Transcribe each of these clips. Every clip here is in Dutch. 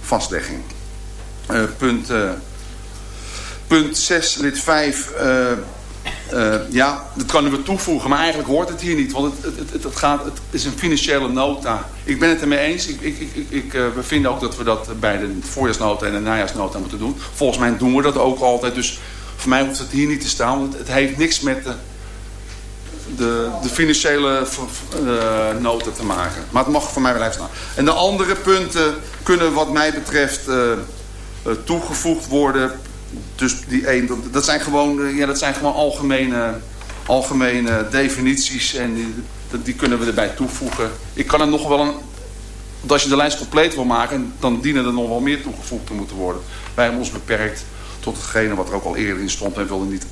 vastlegging. punt, punt 6, lid 5 uh, ja, dat kunnen we toevoegen, maar eigenlijk hoort het hier niet. Want het, het, het, het, gaat, het is een financiële nota. Ik ben het ermee eens. Ik, ik, ik, ik we vinden ook dat we dat bij de voorjaarsnota en de najaarsnota moeten doen. Volgens mij doen we dat ook altijd. Dus voor mij hoeft het hier niet te staan. Want het heeft niks met de, de, de financiële uh, nota te maken. Maar het mag voor mij blijven staan. En de andere punten kunnen wat mij betreft toegevoegd worden dus die één, dat, zijn gewoon, eh, ja, dat zijn gewoon algemene, algemene definities en die, die kunnen we erbij toevoegen. Ik kan er nog wel een, als je de lijst compleet wil maken, dan dienen er nog wel meer toegevoegd te moeten worden. Wij hebben ons beperkt tot hetgene wat er ook al eerder in stond en wilden niet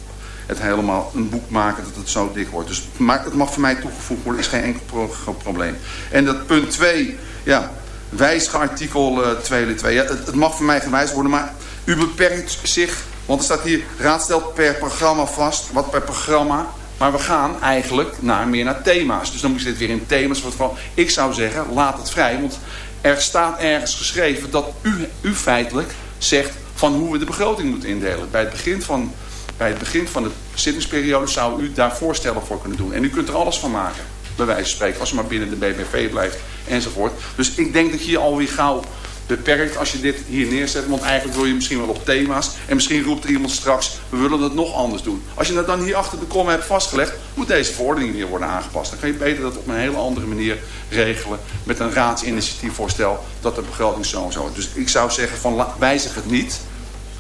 het helemaal een boek maken dat het zo dik wordt. Dus het mag voor mij toegevoegd worden, is geen enkel probleem. En dat punt 2, ja, wijzige artikel uh, 2 2. Ja, het, het, mag voor mij gewijzigd worden, maar u beperkt zich, want er staat hier, raad stelt per programma vast, wat per programma. Maar we gaan eigenlijk naar, meer naar thema's. Dus dan moet je dit weer in thema's. Van, ik zou zeggen, laat het vrij. Want er staat ergens geschreven dat u, u feitelijk zegt van hoe we de begroting moeten indelen. Bij het begin van, bij het begin van de zittingsperiode zou u daar voorstellen voor kunnen doen. En u kunt er alles van maken, bij wijze van spreken. Als u maar binnen de BBV blijft enzovoort. Dus ik denk dat je alweer gauw beperkt als je dit hier neerzet. Want eigenlijk wil je misschien wel op thema's. En misschien roept er iemand straks, we willen het nog anders doen. Als je dat dan hier achter de kom hebt vastgelegd, moet deze verordening weer worden aangepast. Dan kan je beter dat op een hele andere manier regelen. Met een raadsinitiatiefvoorstel dat de begroting zo en zo. Dus ik zou zeggen van wijzig het niet.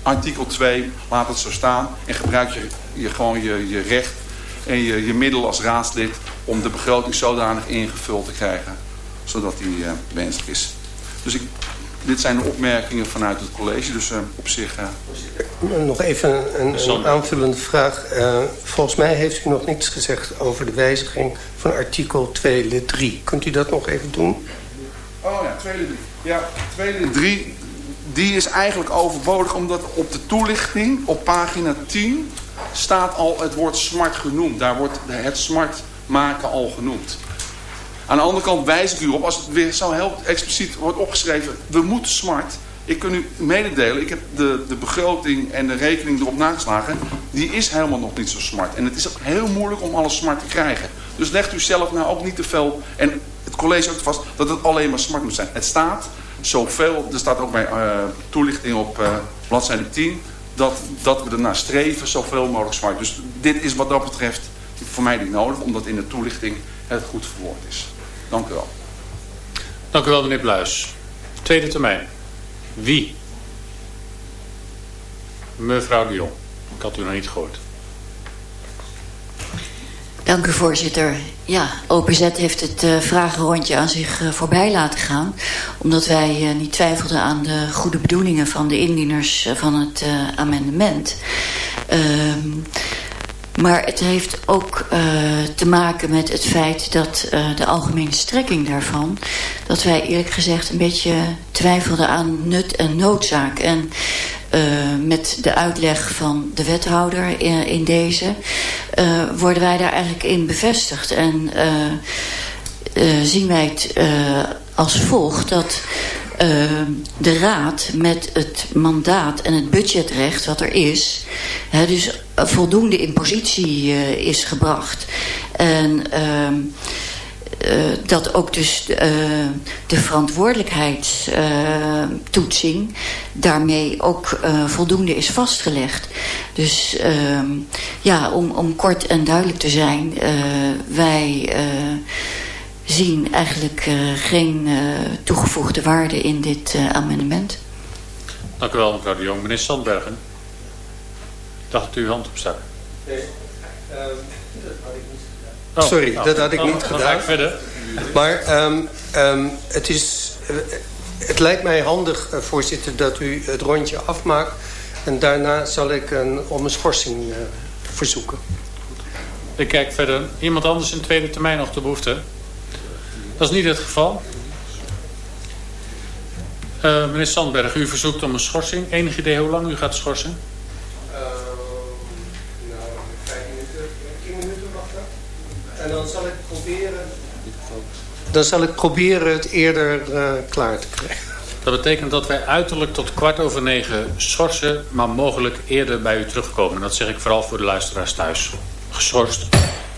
Artikel 2, laat het zo staan. En gebruik je, je gewoon je, je recht en je, je middel als raadslid om de begroting zodanig ingevuld te krijgen. Zodat die uh, wenselijk is. Dus ik dit zijn de opmerkingen vanuit het college, dus uh, op zich... Uh... Nog even een, een aanvullende vraag. Uh, volgens mij heeft u nog niets gezegd over de wijziging van artikel 2 lid 3. Kunt u dat nog even doen? Oh ja, 2 lid 3. Ja, 2 lid 3, die is eigenlijk overbodig omdat op de toelichting op pagina 10 staat al het woord smart genoemd. Daar wordt het smart maken al genoemd. Aan de andere kant wijs ik u op, als het weer zo heel expliciet wordt opgeschreven, we moeten smart. Ik kan u mededelen, ik heb de, de begroting en de rekening erop nageslagen. Die is helemaal nog niet zo smart. En het is ook heel moeilijk om alles smart te krijgen. Dus legt u zelf nou ook niet te veel. En het college ook vast dat het alleen maar smart moet zijn. Het staat zoveel, er staat ook bij uh, toelichting op uh, bladzijde 10... Dat, dat we ernaar streven zoveel mogelijk smart. Dus dit is wat dat betreft voor mij niet nodig, omdat in de toelichting het goed verwoord is. Dank u wel. Dank u wel, meneer Bluis. Tweede termijn. Wie? Mevrouw de Jong. Ik had u nog niet gehoord. Dank u, voorzitter. Ja, OPZ heeft het uh, vragenrondje aan zich uh, voorbij laten gaan. Omdat wij uh, niet twijfelden aan de goede bedoelingen van de indieners van het amendement. Maar het heeft ook uh, te maken met het feit dat uh, de algemene strekking daarvan... dat wij eerlijk gezegd een beetje twijfelden aan nut en noodzaak. En uh, met de uitleg van de wethouder in, in deze... worden wij daar eigenlijk in bevestigd. En zien wij het als volgt dat uh, de raad met het mandaat en het budgetrecht wat er is... Hè, dus voldoende in positie uh, is gebracht. En uh, dat ook dus de verantwoordelijkheidstoetsing daarmee ook voldoende is vastgelegd. Dus ehm, ja, om, om kort en duidelijk te zijn, wij zien eigenlijk uh, geen uh, toegevoegde waarde in dit uh, amendement. Dank u wel, mevrouw de Jong. Meneer Sandbergen. Ik dacht dat u uw hand opstak. Nee, um, dat had ik niet gedaan. Oh, Sorry, oh, dat had ik oh, niet gedaan. Ik verder. Maar um, um, het, is, het lijkt mij handig, voorzitter, dat u het rondje afmaakt. En daarna zal ik een, om een schorsing verzoeken. Ik kijk verder. Iemand anders in tweede termijn nog de behoefte? Dat is niet het geval. Uh, meneer Sandberg, u verzoekt om een schorsing. Enig idee hoe lang u gaat schorsen? Uh, nou, vijf minuten, tien minuten mag dat. En dan zal ik proberen... Dan zal ik proberen het eerder uh, klaar te krijgen. Dat betekent dat wij uiterlijk tot kwart over negen schorsen, maar mogelijk eerder bij u terugkomen. Dat zeg ik vooral voor de luisteraars thuis. Geschorst.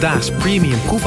Daas Premium Proef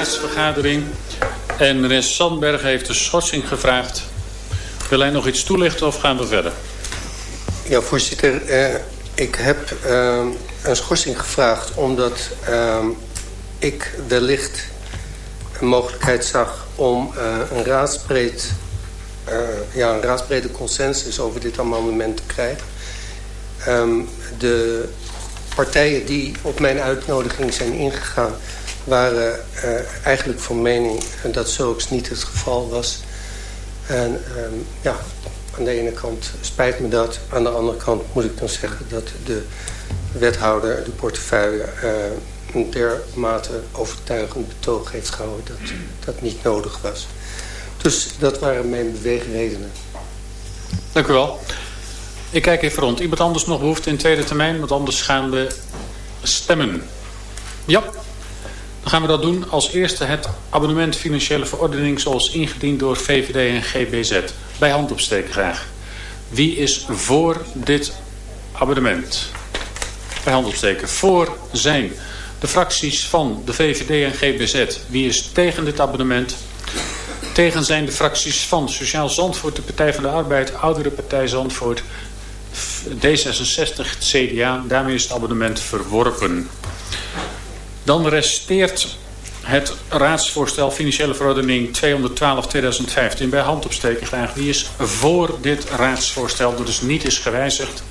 raadsvergadering. En meneer Sandberg heeft de schorsing gevraagd. Wil hij nog iets toelichten of gaan we verder? Ja, voorzitter. Eh, ik heb eh, een schorsing gevraagd omdat uh, ik wellicht een mogelijkheid zag om uh, een, raadsbreed, uh, ja, een raadsbrede consensus over dit amendement te krijgen. Um, de partijen die op mijn uitnodiging zijn ingegaan... waren uh, eigenlijk van mening dat zulks niet het geval was. En um, ja, aan de ene kant spijt me dat. Aan de andere kant moet ik dan zeggen dat de wethouder, de portefeuille... Uh, een dermate overtuigend betoog heeft gehouden dat dat niet nodig was. Dus dat waren mijn beweegredenen. Dank u wel. Ik kijk even rond. Iemand anders nog behoefte in tweede termijn? Want anders gaan we stemmen. Ja, dan gaan we dat doen. Als eerste het abonnement financiële verordening... zoals ingediend door VVD en GBZ. Bij hand opsteken graag. Wie is voor dit abonnement? Bij hand opsteken. Voor zijn de fracties van de VVD en GBZ. Wie is tegen dit abonnement? Tegen zijn de fracties van Sociaal Zandvoort, de Partij van de Arbeid, Oudere Partij Zandvoort, D66, het CDA. Daarmee is het abonnement verworpen. Dan resteert het raadsvoorstel financiële verordening 212-2015 bij hand opsteken graag. Wie is voor dit raadsvoorstel dat dus niet is gewijzigd?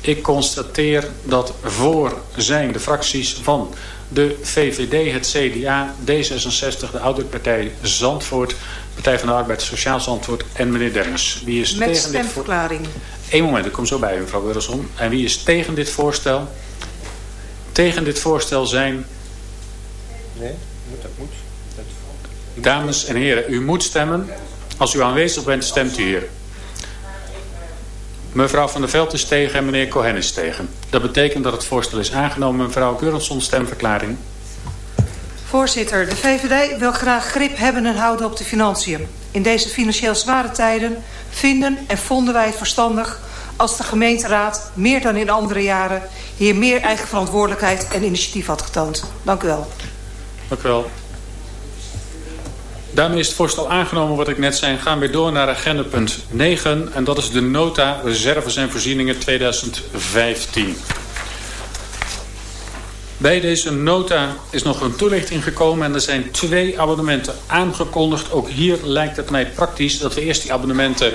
Ik constateer dat voor zijn de fracties van de VVD, het CDA, D66, de Oudere Partij Zandvoort, Partij van de Arbeid, Sociaal Zandvoort en meneer Dennis. Wie is Met tegen stemverklaring. Dit Eén moment, ik kom zo bij u, mevrouw Burleson. En wie is tegen dit voorstel? Tegen dit voorstel zijn... Nee, dat moet. Dames en heren, u moet stemmen. Als u aanwezig bent, stemt u hier. Mevrouw Van der Veld is tegen en meneer Cohen is tegen. Dat betekent dat het voorstel is aangenomen. Mevrouw Geurenson, stemverklaring. Voorzitter, de VVD wil graag grip hebben en houden op de financiën. In deze financieel zware tijden vinden en vonden wij het verstandig... als de gemeenteraad, meer dan in andere jaren... hier meer eigen verantwoordelijkheid en initiatief had getoond. Dank u wel. Dank u wel. Daarmee is het voorstel aangenomen wat ik net zei. Gaan we door naar agenda punt 9. En dat is de nota reserves en voorzieningen 2015. Bij deze nota is nog een toelichting gekomen en er zijn twee abonnementen aangekondigd. Ook hier lijkt het mij praktisch dat we eerst die abonnementen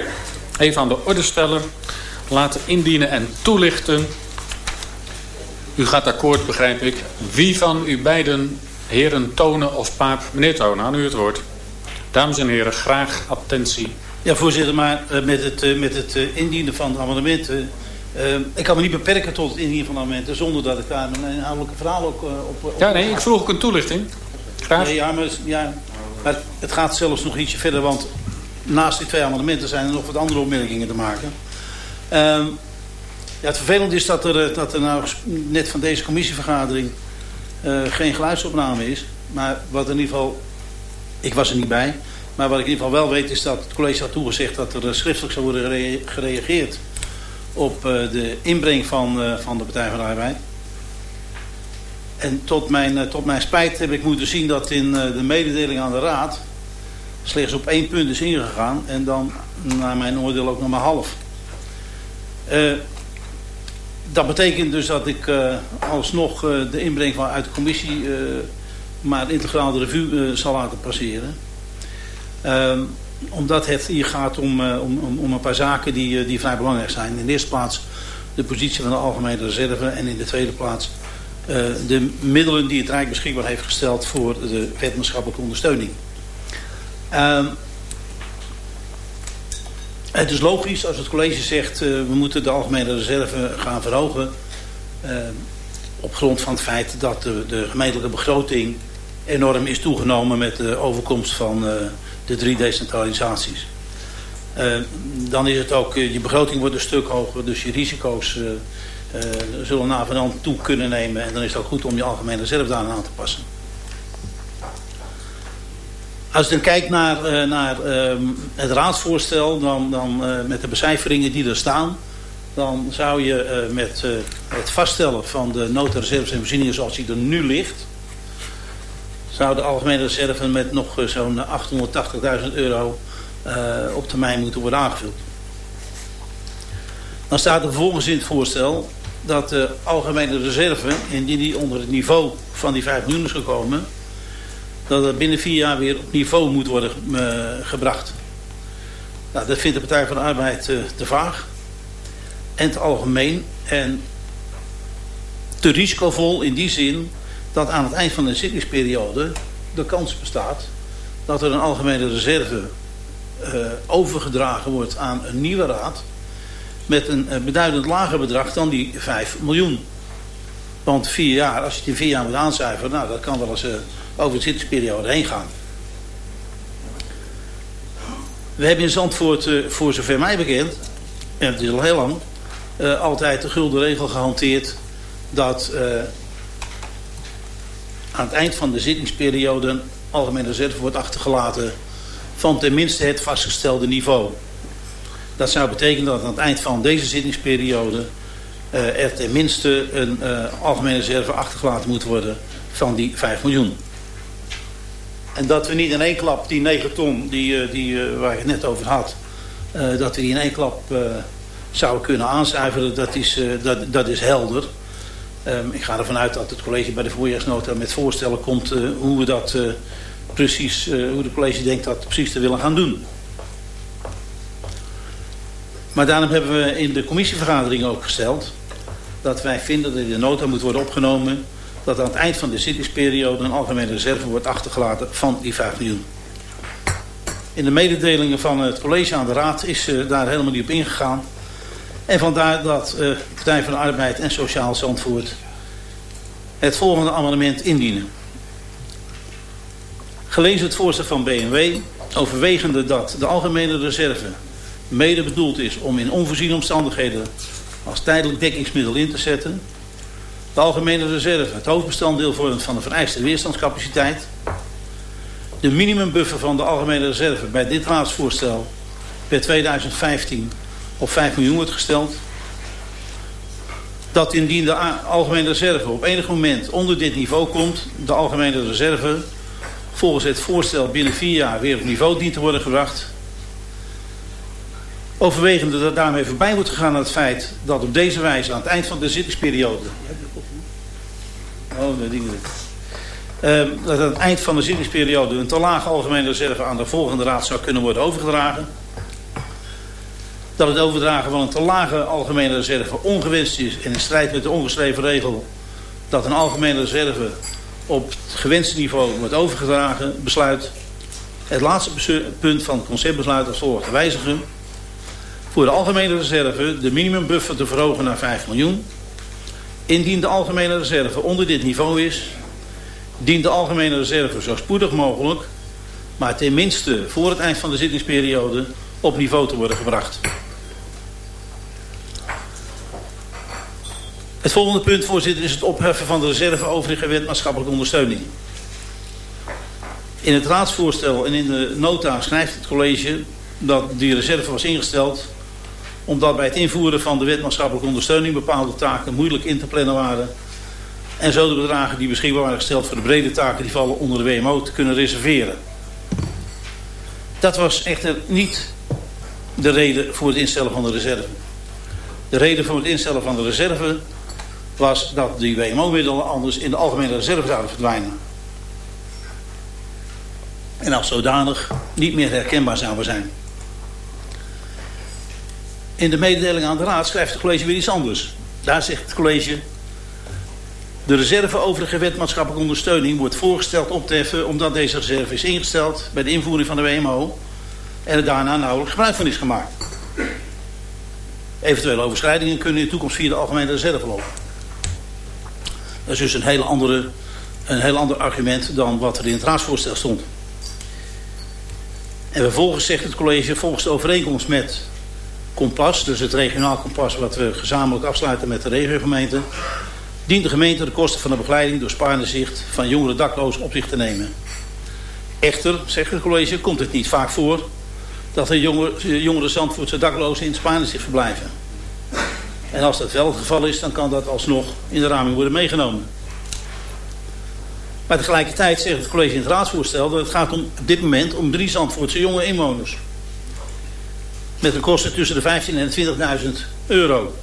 even aan de orde stellen. Laten indienen en toelichten. U gaat akkoord, begrijp ik. Wie van u beiden, heren Tonen of Paap, meneer Tonen, aan u het woord. Dames en heren, graag attentie. Ja, voorzitter, maar met het, met het indienen van de amendementen... Uh, ik kan me niet beperken tot het indienen van amendementen... zonder dat ik daar een inhoudelijke verhaal ook uh, op, op... Ja, nee, ik vroeg ook een toelichting. Graag. Ja, ja, maar, ja, maar het gaat zelfs nog ietsje verder... want naast die twee amendementen zijn er nog wat andere opmerkingen te maken. Uh, ja, het vervelende is dat er, dat er nou net van deze commissievergadering... geen geluidsopname is. Maar wat in ieder geval ik was er niet bij. Maar wat ik in ieder geval wel weet is dat het college had toegezegd dat er schriftelijk zou worden gereageerd op de inbreng van, van de Partij van de Arbeid. En tot mijn, tot mijn spijt heb ik moeten zien dat in de mededeling aan de Raad slechts op één punt is ingegaan. En dan naar mijn oordeel ook nog maar half. Uh, dat betekent dus dat ik uh, alsnog uh, de inbreng van uit de commissie maar integraal de revue zal laten passeren. Uh, omdat het hier gaat om, om, om een paar zaken die, die vrij belangrijk zijn. In de eerste plaats de positie van de algemene reserve. En in de tweede plaats de middelen die het Rijk beschikbaar heeft gesteld voor de wetenschappelijke ondersteuning. Uh, het is logisch als het college zegt we moeten de algemene reserve gaan verhogen op grond van het feit dat de, de gemeentelijke begroting enorm is toegenomen met de overkomst van uh, de drie decentralisaties. Uh, dan is het ook, uh, je begroting wordt een stuk hoger, dus je risico's zullen na van toe kunnen nemen. En dan is het ook goed om je algemene reserve daar aan te passen. Als je dan kijkt naar, naar het raadsvoorstel, dan, dan met de becijferingen die er staan, dan zou je uh, met het vaststellen van de noodreserves en voorzieningen zoals die er nu ligt, zou de algemene reserve met nog zo'n 880.000 euro op termijn moeten worden aangevuld. Dan staat er vervolgens in het voorstel dat de algemene reserve, indien die onder het niveau van die 5 miljoen is gekomen, dat het binnen vier jaar weer op niveau moet worden gebracht. Nou, dat vindt de Partij van de Arbeid te vaag en te algemeen en te risicovol in die zin dat aan het eind van de zittingsperiode de kans bestaat dat er een algemene reserve uh, overgedragen wordt aan een nieuwe raad met een beduidend lager bedrag dan die 5 miljoen. Want vier jaar, als je in vier jaar moet aancijferen, nou, dat kan wel eens over de zittingsperiode heen gaan. We hebben in Zandvoort, voor zover mij bekend, en het is al heel lang, altijd de gulden regel gehanteerd dat uh, aan het eind van de zittingsperiode een algemene reserve wordt achtergelaten van tenminste het vastgestelde niveau. Dat zou betekenen dat aan het eind van deze zittingsperiode uh, er tenminste een algemene reserve achtergelaten moet worden van die 5 miljoen. En dat we niet in één klap die 9 ton die, die, waar ik het net over had, dat we die in één klap zouden kunnen aancijferen, dat is, dat, dat is helder. Um, ik ga ervan uit dat het college bij de voorjaarsnota met voorstellen komt uh, hoe we dat uh, precies, uh, hoe de college denkt dat precies te willen gaan doen. Maar daarom hebben we in de commissievergadering ook gesteld dat wij vinden dat de nota moet worden opgenomen dat aan het eind van de zittingsperiode een algemene reserve wordt achtergelaten van die 5 miljoen. In de mededelingen van het college aan de raad is daar helemaal niet op ingegaan. En vandaar dat uh, Partij van de Arbeid en Sociaal Zandvoort het volgende amendement indienen. Gelezen het voorstel van BMW, overwegende dat de algemene reserve mede bedoeld is om in onvoorziene omstandigheden als tijdelijk dekkingsmiddel in te zetten. De algemene reserve het hoofdbestanddeel van de vereiste weerstandscapaciteit. De minimumbuffer van de algemene reserve bij dit raadsvoorstel per 2015 op 5 miljoen wordt gesteld. Dat indien de algemene reserve op enig moment onder dit niveau komt, de algemene reserve volgens het voorstel binnen vier jaar weer op niveau dient te worden gebracht. Overwegende dat daarmee voorbij wordt gegaan aan het feit dat op deze wijze aan het eind van de zittingsperiode... Oh, dat ding uh, dat aan het eind van de zittingsperiode een te lage algemene reserve aan de volgende raad zou kunnen worden overgedragen. Dat het overdragen van een te lage algemene reserve ongewenst is en in strijd met de ongeschreven regel dat een algemene reserve op het gewenste niveau wordt overgedragen, besluit het laatste punt van het conceptbesluit als volgt te wijzigen. Voor de algemene reserve de minimumbuffer te verhogen naar 5 miljoen. Indien de algemene reserve onder dit niveau is, dient de algemene reserve zo spoedig mogelijk, maar tenminste voor het eind van de zittingsperiode, op niveau te worden gebracht. Het volgende punt, voorzitter, is het opheffen van de reserve overige wet maatschappelijke ondersteuning. In het raadsvoorstel en in de nota schrijft het college dat die reserve was ingesteld omdat bij het invoeren van de wet maatschappelijke ondersteuning bepaalde taken moeilijk in te plannen waren en zo de bedragen die beschikbaar waren gesteld voor de brede taken die vallen onder de WMO te kunnen reserveren. Dat was echter niet de reden voor het instellen van de reserve. De reden voor het instellen van de reserve was dat die WMO-middelen anders in de algemene reserve zouden verdwijnen. En als zodanig niet meer herkenbaar zouden zijn. In de mededeling aan de raad schrijft het college weer iets anders. Daar zegt het college... De reserve overige wet maatschappelijke ondersteuning wordt voorgesteld op te heffen... omdat deze reserve is ingesteld bij de invoering van de WMO... en er daarna nauwelijks gebruik van is gemaakt. Eventuele overschrijdingen kunnen in de toekomst via de algemene reserve lopen. Dat is dus een heel, andere, een heel ander argument dan wat er in het raadsvoorstel stond. En vervolgens zegt het college, volgens de overeenkomst met Kompas, dus het regionaal kompas wat we gezamenlijk afsluiten met de regiogemeente, dient de gemeente de kosten van de begeleiding door spaarde zicht van jongere daklozen op zich te nemen. Echter, zegt het college, komt het niet vaak voor dat er jongere, jongere Zandvoortse daklozen in zich verblijven. En als dat wel het geval is, dan kan dat alsnog in de raming worden meegenomen. Maar tegelijkertijd zegt het college in het raadsvoorstel... dat het gaat om, op dit moment om drie Zandvoortse jonge inwoners. Met een kosten tussen de 15 en 20.000 euro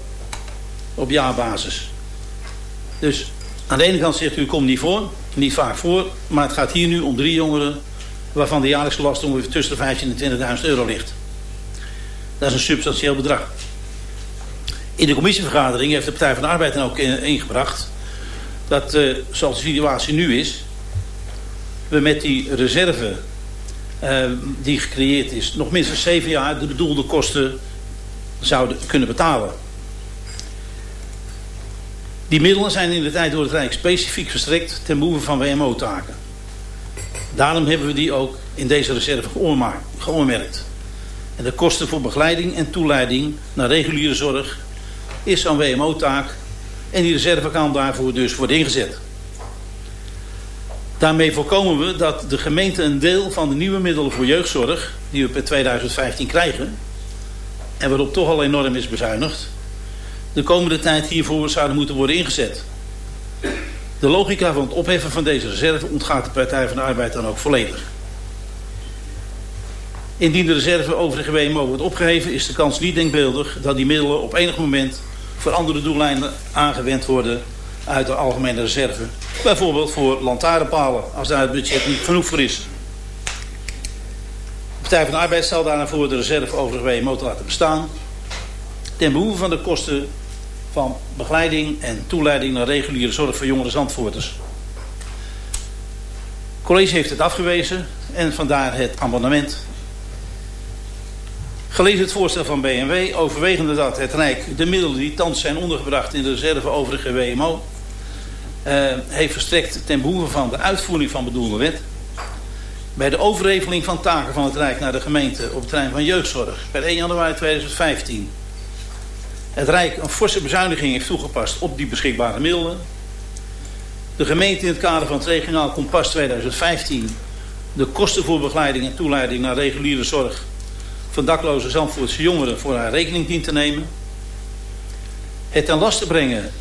op jaarbasis. Dus aan de ene kant zegt u, komt niet voor, niet vaak voor... maar het gaat hier nu om drie jongeren... waarvan de jaarlijkse last ongeveer tussen de 15 en 20.000 euro ligt. Dat is een substantieel bedrag. In de commissievergadering heeft de Partij van de Arbeid dan ook ingebracht... dat, uh, zoals de situatie nu is... we met die reserve die gecreëerd is... nog minstens zeven jaar de bedoelde kosten zouden kunnen betalen. Die middelen zijn in de tijd door het Rijk specifiek verstrekt ten behoeve van WMO-taken. Daarom hebben we die ook in deze reserve geoormerkt. En de kosten voor begeleiding en toeleiding naar reguliere zorg is zo'n WMO-taak. En die reserve kan daarvoor dus worden ingezet. Daarmee voorkomen we dat de gemeente een deel van de nieuwe middelen voor jeugdzorg... die we per 2015 krijgen... en waarop toch al enorm is bezuinigd... de komende tijd hiervoor zouden moeten worden ingezet. De logica van het opheffen van deze reserve ontgaat de Partij van de Arbeid dan ook volledig. Indien de reserve over de WMO wordt opgeheven... is de kans niet denkbeeldig dat die middelen op enig moment... voor andere doeleinden aangewend worden uit de algemene reserve. Bijvoorbeeld voor lantaarnpalen, als daar het budget niet genoeg voor is. De Partij van de Arbeid stelt daarna voor de reserve over de WMO te laten bestaan... ten behoeve van de kosten van begeleiding en toeleiding naar reguliere zorg voor jongere Zandvoorters. Het college heeft het afgewezen en vandaar het amendement Gelezen het voorstel van BMW, overwegende dat het Rijk de middelen die thans zijn ondergebracht in de reserve overige WMO, heeft verstrekt ten behoeve van de uitvoering van bedoelde wet. Bij de overreveling van taken van het Rijk naar de gemeente op het terrein van jeugdzorg per 1 januari 2015 het Rijk een forse bezuiniging heeft toegepast op die beschikbare middelen. De gemeente in het kader van het regionaal kompas 2015 de kosten voor begeleiding en toeleiding naar reguliere zorg van dakloze Zandvoortse jongeren voor haar rekening dient te nemen. Het ten laste brengen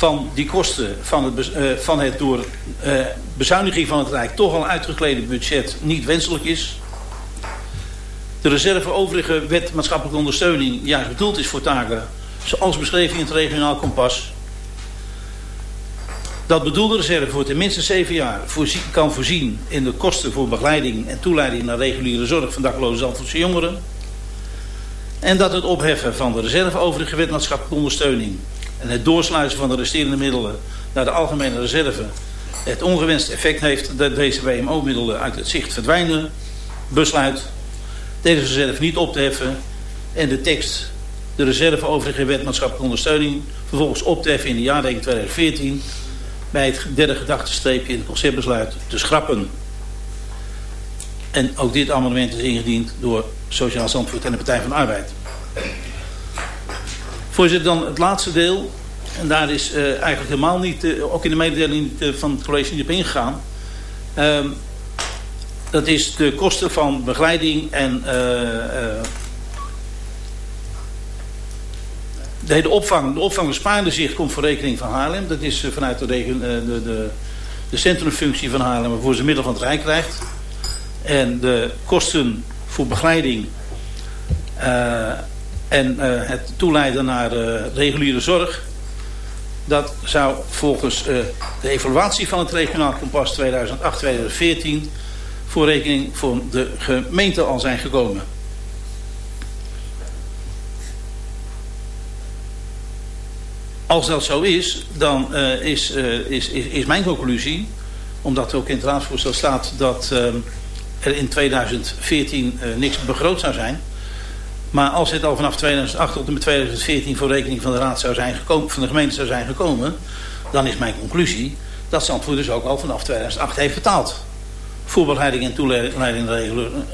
van die kosten van het, uh, van het door uh, bezuiniging van het Rijk toch al uitgeklede budget niet wenselijk is. De reserve overige wet maatschappelijke ondersteuning juist bedoeld is voor taken zoals beschreven in het regionaal kompas. Dat bedoelde reserve voor tenminste zeven jaar kan voorzien in de kosten voor begeleiding en toeleiding naar reguliere zorg van dakloze Zandvoortse jongeren. En dat het opheffen van de reserve overige wet maatschappelijke ondersteuning en het doorsluizen van de resterende middelen naar de algemene reserve het ongewenste effect heeft dat deze WMO-middelen uit het zicht verdwijnen, besluit deze reserve niet op te heffen en de tekst de reserve overige wet maatschappelijke ondersteuning vervolgens op te heffen in de jaarrekening 2014 bij het derde gedachtestreepje in het conceptbesluit te schrappen. En ook dit amendement is ingediend door Sociaal Zandvoort en de Partij van de Arbeid. Voorzitter, dan het laatste deel. En daar is uh, eigenlijk helemaal niet, uh, ook in de mededeling uh, van het college niet op ingegaan. Ehm, dat is de kosten van begeleiding en de, de, opvang, de opvang bespaarde zich komt voor rekening van Haarlem. Dat is vanuit de, de, de, de centrumfunctie van Haarlem waarvoor ze middel van het Rijk krijgt. En de kosten voor begeleiding en uh, het toeleiden naar uh, reguliere zorg. Dat zou volgens uh, de evaluatie van het regionaal kompas 2008-2014 voor rekening van de gemeente al zijn gekomen. Als dat zo is, dan is, is, is, is, mijn conclusie, omdat ook in het raadsvoorstel staat dat er in 2014 niks begroot zou zijn maar als het al vanaf 2008 tot en met 2014 voor rekening van de raad zou zijn gekomen, van de gemeente zou zijn gekomen, dan is mijn conclusie dat Zandvoort dus ook al vanaf 2008 heeft betaald. Voorbereiding en toeleiding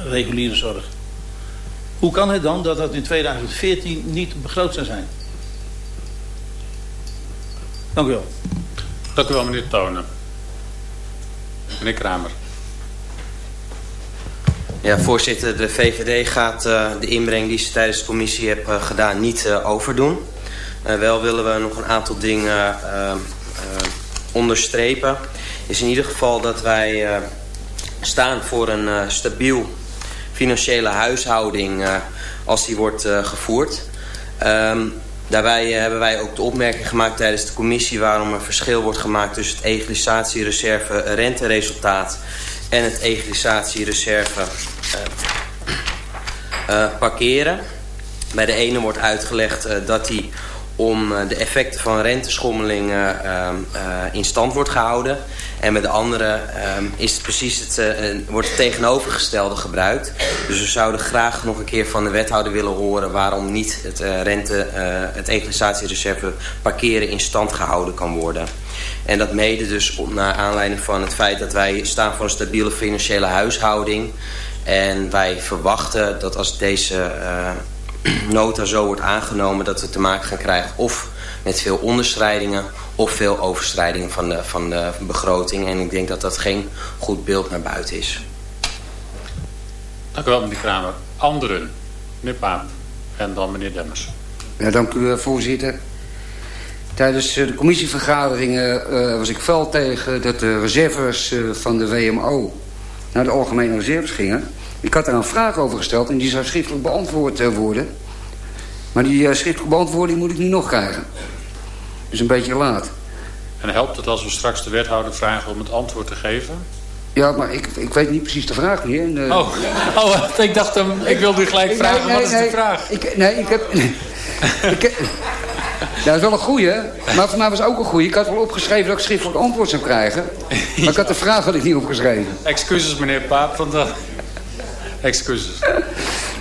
reguliere zorg. Hoe kan het dan dat dat in 2014 niet begroot zou zijn? Dank u wel. Dank u wel, meneer Tonen. Meneer Kramer. Ja, voorzitter, de VVD gaat uh, de inbreng die ze tijdens de commissie heeft uh, gedaan niet uh, overdoen. wel willen we nog een aantal dingen onderstrepen. is in ieder geval dat wij staan voor een stabiel financiële huishouding als die wordt gevoerd. Um, Daarbij eh, hebben wij ook de opmerking gemaakt tijdens de commissie... waarom er verschil wordt gemaakt tussen het egalisatiereserve renteresultaat... en het egalisatiereserve parkeren. Bij de ene wordt uitgelegd dat die om de effecten van renteschommeling in stand wordt gehouden... En met de andere um, is het precies het, wordt het tegenovergestelde gebruikt. Dus we zouden graag nog een keer van de wethouder willen horen... waarom niet het, rente, het egalisatiereserve parkeren in stand gehouden kan worden. En dat mede dus naar aanleiding van het feit dat wij staan voor een stabiele financiële huishouding. En wij verwachten dat als deze nota zo wordt aangenomen... dat we te maken gaan krijgen of met veel onderschrijdingen of veel overschrijdingen van de, van de begroting. En ik denk dat dat geen goed beeld naar buiten is. Dank u wel, meneer Kramer. Anderen, meneer Paap en dan meneer Demmers. Ja, dank u, voorzitter. Tijdens eh, de commissievergaderingen uh, was ik fel tegen dat de reserves uh, van de WMO naar de algemene reserves gingen. Ik had daar een vraag over gesteld en die zou schriftelijk beantwoord worden. Maar die schriftelijke beantwoording moet ik nu nog krijgen is een beetje laat. En helpt het als we straks de wethouder vragen om het antwoord te geven? Ja, maar ik, ik weet niet precies de vraag meer. En, uh... oh. oh, ik dacht hem, ik wilde u gelijk vragen, nee, nee, wat is de vraag? Ik, nee, ik heb... ik heb dat is wel een goeie, maar voor mij was ook een goeie. Ik had wel opgeschreven dat ik schriftelijk antwoord zou krijgen. Maar ik had de vraag had ik niet opgeschreven. Excuses, meneer Paap, want dat... Excuses.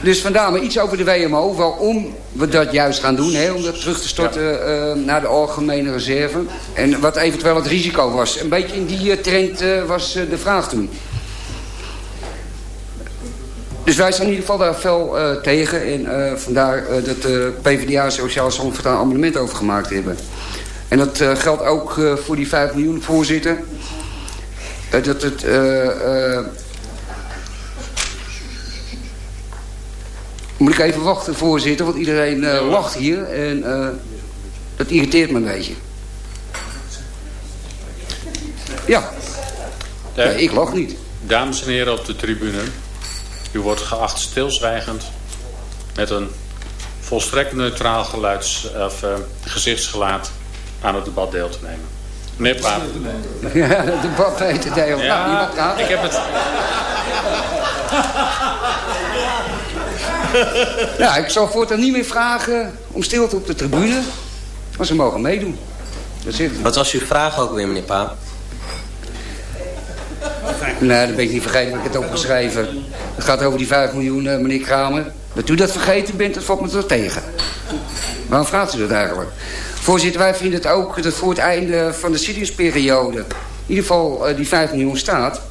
Dus vandaar maar iets over de WMO. Waarom we dat juist gaan doen. Hè, om dat terug te storten uh, naar de algemene reserve. En wat eventueel het risico was. Een beetje in die uh, trend uh, was de vraag toen. Dus wij zijn in ieder geval daar fel tegen. En vandaar dat de PvdA Sociaal Zandvoort een amendement over gemaakt hebben. En dat geldt ook voor die 5 miljoen, voorzitter. dat het Moet ik even wachten, voorzitter, want iedereen lacht hier. En dat irriteert me een beetje. Ja. Nee, ik lach niet. Dames en heren op de tribune. U wordt geacht stilzwijgend met een volstrekt neutraal geluids, of, uh, gezichtsgelaat aan het debat deel te nemen. Meneer Paap. Ja, het debat heet deel. Ja, nou, ik heb het... ja, ik zal voortaan niet meer vragen om stilte op de tribune. Maar ze mogen meedoen. Wat was uw vraag ook weer, meneer Paap? Nee, dat ben ik niet vergeten, ik heb het opgeschreven. Het gaat over die 5 miljoen, uh, meneer Kramer. Dat u dat vergeten bent, dat valt me toch tegen. Waarom vraagt u dat eigenlijk? Voorzitter, wij vinden het ook dat voor het einde van de zittingsperiode... in ieder geval uh, die 5 miljoen staat.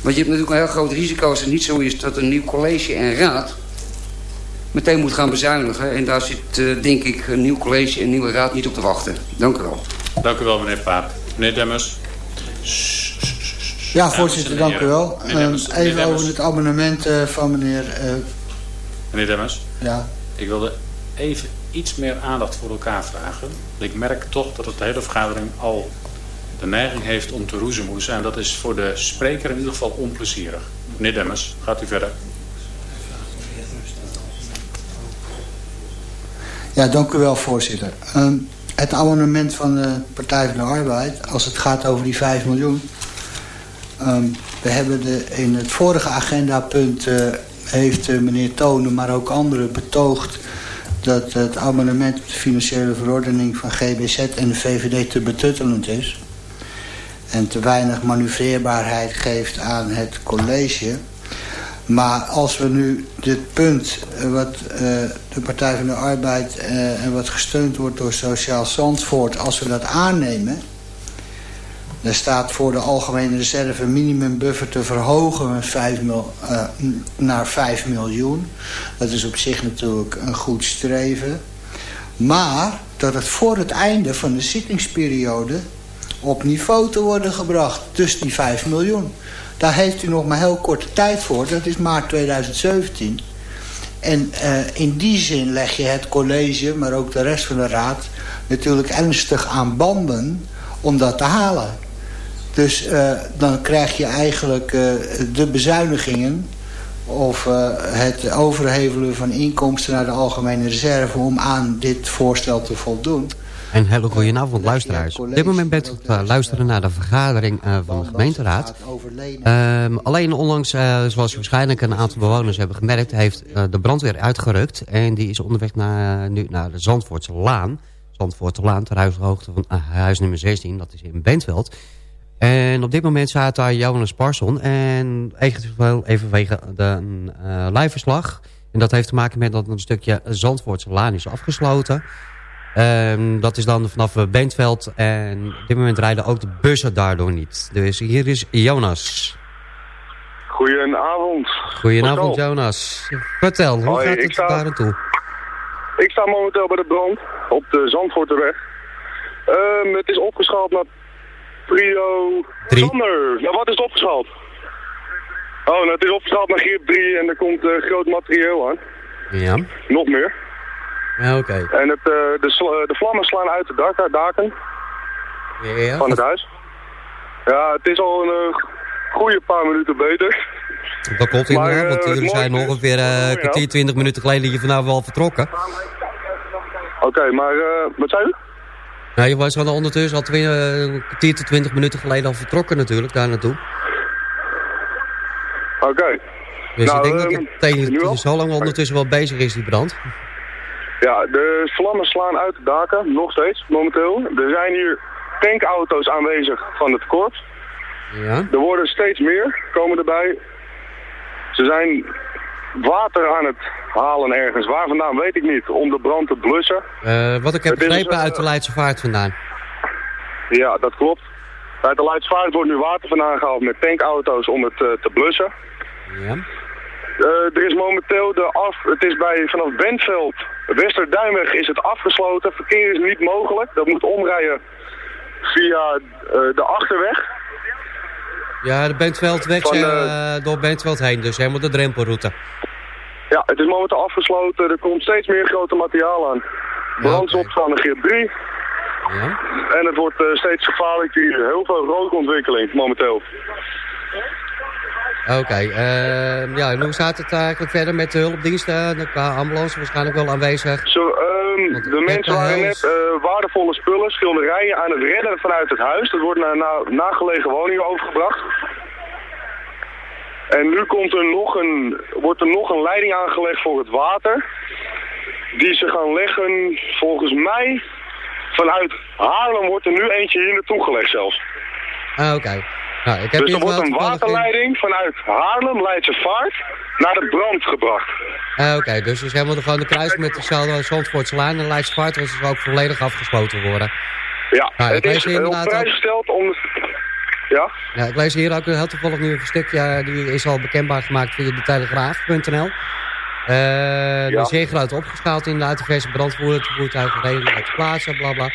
Want je hebt natuurlijk een heel groot risico als het niet zo is... dat een nieuw college en raad meteen moet gaan bezuinigen. En daar zit, uh, denk ik, een nieuw college en een nieuwe raad niet op te wachten. Dank u wel. Dank u wel, meneer Paap. Meneer Demmers. Ja, voorzitter, dank u wel. Uh, even over het abonnement uh, van meneer... Meneer Demmers. Ja. Ik wilde even iets meer aandacht voor elkaar vragen. Ik merk toch dat het de hele vergadering al de neiging heeft om te roezemoezen. En dat is voor de spreker in ieder geval onplezierig. Meneer Demmers, gaat u verder. Ja, dank u wel, voorzitter. Um, het abonnement van de Partij van de Arbeid, als het gaat over die 5 miljoen... Um, we hebben de, in het vorige agendapunt uh, heeft uh, meneer Tonen, maar ook anderen betoogd... dat het abonnement op de financiële verordening van GBZ en de VVD te betuttelend is. En te weinig manoeuvreerbaarheid geeft aan het college... Maar als we nu dit punt, eh, wat de Partij van de Arbeid en wat gesteund wordt door Sociaal Zandvoort, als we dat aannemen, er staat voor de algemene reserve minimumbuffer te verhogen 5 mil, uh, naar 5 miljoen. Dat is op zich natuurlijk een goed streven. Maar dat het voor het einde van de zittingsperiode op niveau te worden gebracht. Dus die 5 miljoen. Daar heeft u nog maar heel korte tijd voor. Dat is maart 2017. En uh, in die zin leg je het college, maar ook de rest van de raad... natuurlijk ernstig aan banden om dat te halen. Dus dan krijg je eigenlijk de bezuinigingen of het overhevelen van inkomsten naar de algemene reserve... om aan dit voorstel te voldoen. Een hele goede avond, luisteraars. Op dit moment bent u te luisteren naar de vergadering van de gemeenteraad. Um, alleen onlangs, zoals waarschijnlijk een aantal bewoners hebben gemerkt... heeft de brandweer uitgerukt. En die is onderweg naar, nu naar de Zandvoortse Laan. Zandvoortse Laan, ter huishoogte van huis nummer 16. Dat is in Bentveld. En op dit moment staat daar Jonas Parson. En even wegen de live verslag. En dat heeft te maken met dat een stukje Zandvoortse Laan is afgesloten... Um, dat is dan vanaf Bentveld. En op dit moment rijden ook de bussen daardoor niet. Dus hier is Jonas. Goedenavond. Goedenavond Jonas. Vertel, hoe Hoi, gaat het sta, daar naartoe? Ik sta momenteel bij de brand op de Zandvoorterweg. Um, het is opgeschaald naar trio... Drie? Sander, nou wat is opgeschaald? Oh, nou, het is opgeschaald naar grip 3 en er komt uh, groot materieel aan. Ja. Nog meer. Ja, oké. En het, uh, de, de vlammen slaan uit de dak, daken ja, van het huis. Ja, het is al een goede paar minuten beter. Dat klopt inderdaad, want jullie zijn ongeveer een kwartier, twintig minuten geleden hier vanavond al vertrokken. Oké, okay, maar wat zei u? Nou, je was al ondertussen al een kwartier tot twintig minuten geleden al vertrokken natuurlijk, daar naartoe. Oké. Okay. Dus nou, ik denk dat het tegen zo lang ondertussen wel bezig is, die brand. Ja, de vlammen slaan uit de daken, nog steeds, momenteel. Er zijn hier tankauto's aanwezig van het korps. Ja. Er worden steeds meer, komen erbij. Ze zijn water aan het halen ergens. Waar vandaan weet ik niet, om de brand te blussen. Uh, wat ik heb begrepen uit de Leidse Vaart vandaan. Ja, dat klopt. Uit de Leidse Vaart wordt nu water vandaan gehaald met tankauto's om het uh, te blussen. Ja. Uh, er is momenteel de af, het is bij vanaf Bentveld, Westerduinweg is het afgesloten. Verkeer is niet mogelijk. Dat moet omrijden via uh, de achterweg. Ja, de Bentveldweg Van, uh, door Bentveld heen, dus helemaal de drempelroute. Ja, het is momenteel afgesloten. Er komt steeds meer grote materiaal aan. Brandstop van de grip 3. Ja. En het wordt steeds gevaarlijk hier. Heel veel rookontwikkeling momenteel. Oké, okay, uh, ja, hoe staat het eigenlijk verder met de hulpdiensten? De ambulance waarschijnlijk wel aanwezig. Zo, um, de mensen waren net uh, waardevolle spullen, schilderijen aan het redden vanuit het huis. Dat wordt naar, naar nagelegen woningen overgebracht. En nu komt er nog een, wordt er nog een leiding aangelegd voor het water. Die ze gaan leggen, volgens mij, vanuit Haarlem wordt er nu eentje hier naartoe gelegd zelfs. Ah, oké. Nou, ik heb dus er wordt een waterleiding vanuit Haarlem, Leidse Vaart, naar de brand gebracht. Ah, Oké, dus is helemaal gewoon de kruis met de Zandvoortse Laan en Leidse Vaart was dus ook volledig afgesloten worden. Ja, nou, het is op prijs gesteld om... Ja? ja? ik lees hier ook heel toevallig nu een stukje, die is al bekendbaar gemaakt via de telegraaf.nl. Uh, ja. Die is zeer groot opgeschaald in de diverse brandvoertuigen gereden uit de plaatsen, bla bla.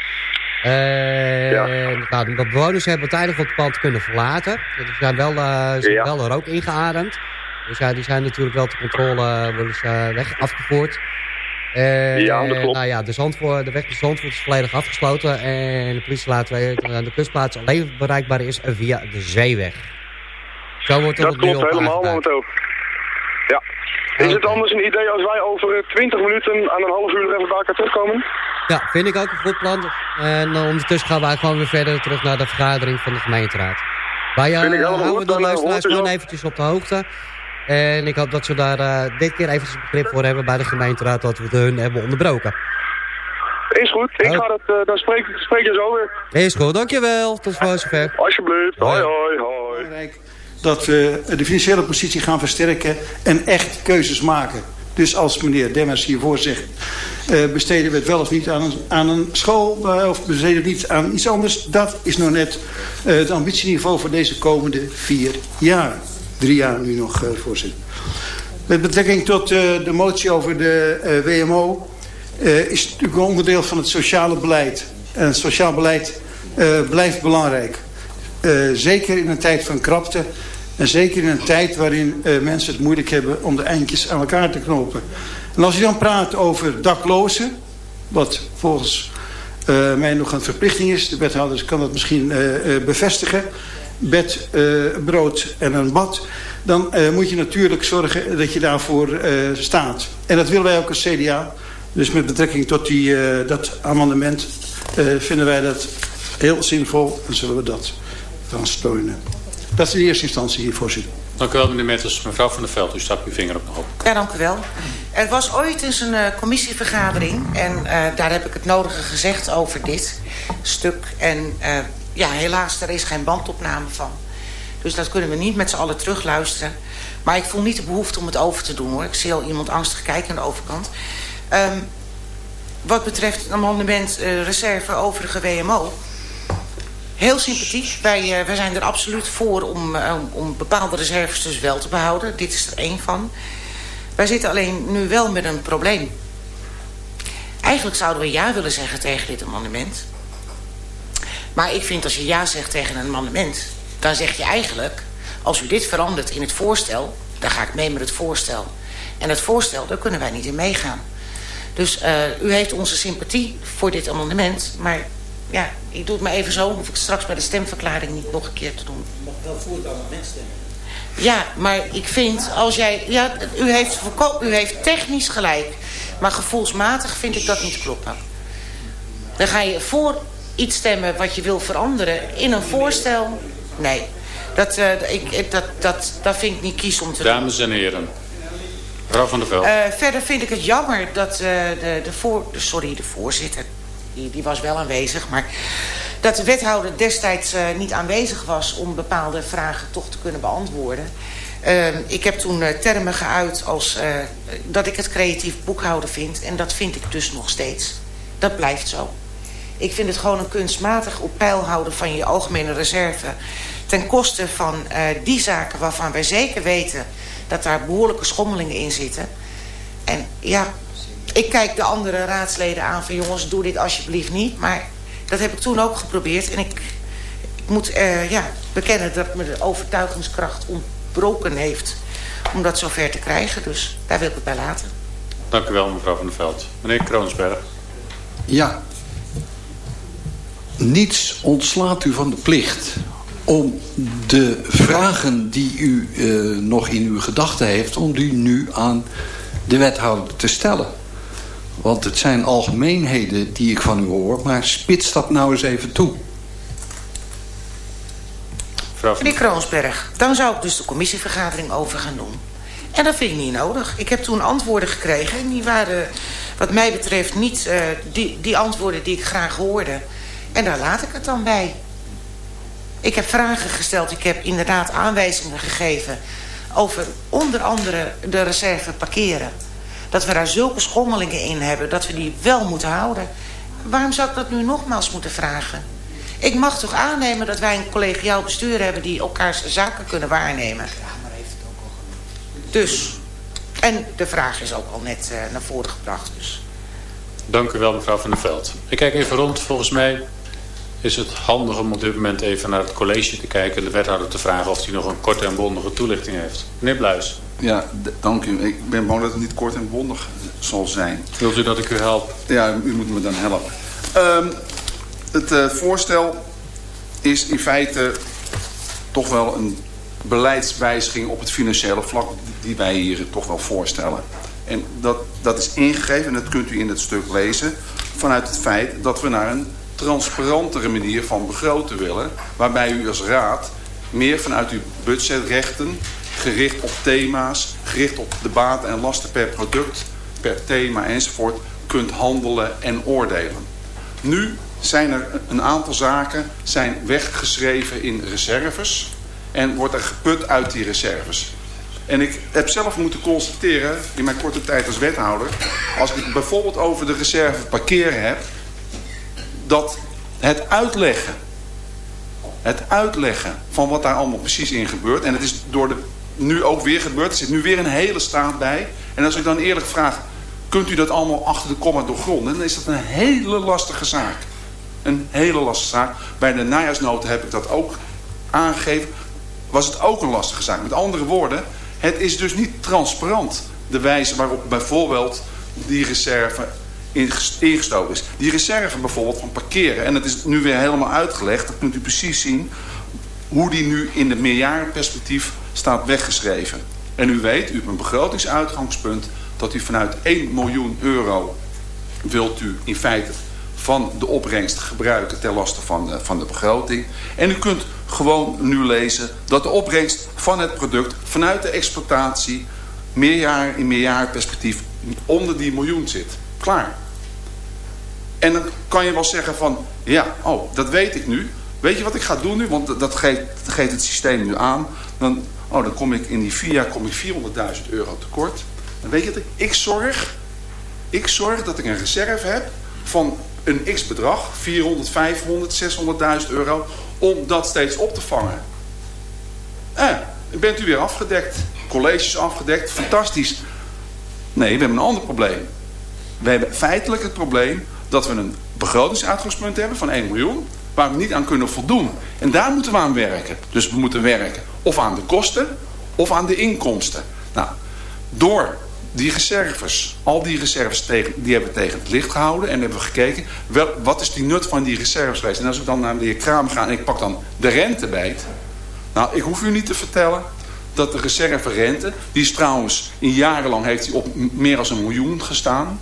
Uh, ja. nou, de bewoners hebben tijdelijk het pand kunnen verlaten. Ze zijn wel, uh, ja. wel rook ingeademd. Dus ja, die zijn natuurlijk wel te controle worden ze weg afgevoerd. Uh, ja, dat klopt. Nou ja, de, Zandvoort, de weg naar Zandvoort is volledig afgesloten. En de politie laat weten dat de kustplaats alleen bereikbaar is via de zeeweg. Zo wordt dat klopt helemaal momenteel. Is het anders een idee als wij over 20 minuten aan een half uur even bij terugkomen? Ja, vind ik ook een goed plan. En ondertussen gaan wij gewoon weer verder terug naar de vergadering van de gemeenteraad. Wij uh, houden de eh, luisteraars gewoon eventjes op de hoogte. En ik hoop dat ze daar uh, dit keer eventjes begrip voor hebben bij de gemeenteraad dat we het hun hebben onderbroken. Is goed, ik ga dat, uh, dan spreek, spreek je zo weer. Is goed, dankjewel. Tot zover. Alsjeblieft, hoi hoi hoi. Dat we de financiële positie gaan versterken en echt keuzes maken. Dus als meneer Demmers hiervoor zegt... Uh, besteden we het wel of niet aan een, aan een school... Uh, of besteden we het niet aan iets anders... dat is nog net uh, het ambitieniveau voor deze komende vier jaar. Drie jaar nu nog, voorzitter. Met betrekking tot de motie over de WMO... is het natuurlijk een onderdeel van het sociale beleid. En het sociaal beleid blijft belangrijk. Zeker in een tijd van krapte... En zeker in een tijd waarin uh, mensen het moeilijk hebben om de eindjes aan elkaar te knopen. En als je dan praat over daklozen, wat volgens uh, mij nog een verplichting is, de wethouder kan dat misschien bevestigen. bed, eh, brood en een bad... dan eh, moet je natuurlijk zorgen dat je daarvoor eh, staat. En dat willen wij ook als CDA. Dus met betrekking tot die, dat amendement vinden wij dat heel zinvol... en zullen we dat dan steunen. Dat is in eerste instantie hier, voorzitter. Dank u wel, meneer Metters. Mevrouw van der Veld, u staat uw vinger op nog op. Ja, dank u wel. Er was ooit eens een uh, commissievergadering... en uh, daar heb ik het nodige gezegd over dit stuk. En uh, ja, helaas, er is geen bandopname van. Dus dat kunnen we niet met z'n allen terugluisteren. Maar ik voel niet de behoefte om het over te doen, hoor. Ik zie al iemand angstig kijken aan de overkant. Um, wat betreft het amendement reserve overige WMO... Heel sympathiek. Wij, uh, wij zijn er absoluut voor om, uh, om bepaalde reserves dus wel te behouden. Dit is er één van. Wij zitten alleen nu wel met een probleem. Eigenlijk zouden we ja willen zeggen tegen dit amendement. Maar ik vind als je ja zegt tegen een amendement... dan zeg je eigenlijk, als u dit verandert in het voorstel... dan ga ik mee met het voorstel. En het voorstel, daar kunnen wij niet in meegaan. Dus uh, u heeft onze sympathie voor dit amendement... maar ja, ik doe het maar even zo. Hoef ik straks bij de stemverklaring niet nog een keer te doen. Mag wel voor het amendement stemmen. Ja, maar ik vind als jij... Ja, u heeft, u heeft technisch gelijk. Maar gevoelsmatig vind ik dat niet kloppen. Dan ga je voor iets stemmen wat je wil veranderen in een voorstel. Nee, dat, uh, ik, dat, dat, dat vind ik niet kies om te Dames en heren. Mevrouw van der Veld. Uh, verder vind ik het jammer dat uh, de, de, voor, sorry, de voorzitter die, die was wel aanwezig. Maar dat de wethouder destijds uh, niet aanwezig was om bepaalde vragen toch te kunnen beantwoorden. Uh, ik heb toen uh, termen geuit als uh, dat ik het creatief boekhouden vind. En dat vind ik dus nog steeds. Dat blijft zo. Ik vind het gewoon een kunstmatig op peil houden van je algemene reserve. Ten koste van die zaken waarvan wij zeker weten dat daar behoorlijke schommelingen in zitten. En ja, ik kijk de andere raadsleden aan van jongens, doe dit alsjeblieft niet. Maar dat heb ik toen ook geprobeerd. En ik, ik moet uh, ja, bekennen dat me de overtuigingskracht ontbroken heeft om dat zover te krijgen. Dus daar wil ik het bij laten. Dank u wel, mevrouw Van der Veld. Meneer Kroonsberg. Ja. Niets ontslaat u van de plicht om de vragen die u uh, nog in uw gedachten heeft... om die nu aan de wethouder te stellen. Want het zijn algemeenheden die ik van u hoor. Maar spits dat nou eens even toe. Meneer Kroonsberg, dan zou ik dus de commissievergadering over gaan doen. En dat vind ik niet nodig. Ik heb toen antwoorden gekregen. En die waren wat mij betreft niet uh, die, die antwoorden die ik graag hoorde. En daar laat ik het dan bij. Ik heb vragen gesteld. Ik heb inderdaad aanwijzingen gegeven... over onder andere de reserve parkeren dat we daar zulke schommelingen in hebben... dat we die wel moeten houden. Waarom zou ik dat nu nogmaals moeten vragen? Ik mag toch aannemen dat wij een collegiaal bestuur hebben... die elkaars zaken kunnen waarnemen. Dus, en de vraag is ook al net uh, naar voren gebracht. Dus. Dank u wel, mevrouw Van der Veld. Ik kijk even rond. Volgens mij is het handig om op dit moment even naar het college te kijken... en de wethouder te vragen of hij nog een korte en bondige toelichting heeft. Meneer Bluis. Ja, dank u. Ik ben bang dat het niet kort en bondig zal zijn. Wilt u dat ik u help? Ja, u moet me dan helpen. Um, het uh, voorstel is in feite toch wel een beleidswijziging op het financiële vlak... die wij hier toch wel voorstellen. En dat, dat is ingegeven, en dat kunt u in het stuk lezen... vanuit het feit dat we naar een transparantere manier van begroten willen... waarbij u als raad meer vanuit uw budgetrechten gericht op thema's, gericht op de baten en lasten per product, per thema enzovoort, kunt handelen en oordelen. Nu zijn er een aantal zaken zijn weggeschreven in reserves en wordt er geput uit die reserves. En ik heb zelf moeten constateren, in mijn korte tijd als wethouder... als ik bijvoorbeeld over de reserve parkeren heb... dat het uitleggen... het uitleggen van wat daar allemaal precies in gebeurt... en het is door de nu ook weer gebeurd. Er zit nu weer een hele staat bij. En als ik dan eerlijk vraag, kunt u dat allemaal achter de komma doorgronden? Dan is dat een hele lastige zaak. Een hele lastige zaak. Bij de najaarsnoten heb ik dat ook aangegeven. Was het ook een lastige zaak. Met andere woorden, het is dus niet transparant. De wijze waarop bijvoorbeeld die reserve ingestoken is. Die reserve bijvoorbeeld van parkeren. En dat is nu weer helemaal uitgelegd. Dat kunt u precies zien hoe die nu in het meerjarenperspectief staat weggeschreven. En u weet, u hebt een begrotingsuitgangspunt dat u vanuit 1 miljoen euro wilt u in feite van de opbrengst gebruiken ten laste van de, van de begroting. En u kunt gewoon nu lezen dat de opbrengst van het product vanuit de exploitatie meerjaar in meerjarenperspectief onder die miljoen zit. Klaar. En dan kan je wel zeggen van, ja, oh, dat weet ik nu. Weet je wat ik ga doen nu? Want dat geeft, het systeem nu aan. Dan, oh, dan kom ik in die vier jaar kom ik 400.000 euro tekort. Dan weet je dat ik, ik zorg, ik zorg dat ik een reserve heb van een x bedrag, 400, 500, 600.000 euro, om dat steeds op te vangen. Eh, bent u weer afgedekt. Colleges afgedekt, fantastisch. Nee, we hebben een ander probleem. We hebben feitelijk het probleem dat we een begrotingsuitgangspunt hebben van 1 miljoen... waar we niet aan kunnen voldoen. En daar moeten we aan werken. Dus we moeten werken of aan de kosten of aan de inkomsten. Nou, door die reserves, al die reserves tegen, die hebben we tegen het licht gehouden. En hebben we gekeken, wel, wat is die nut van die reserves geweest? En als ik dan naar de heer Kramer ga en ik pak dan de rente bij. Nou, ik hoef u niet te vertellen dat de reserverente, die is trouwens in jarenlang heeft die op meer dan een miljoen gestaan.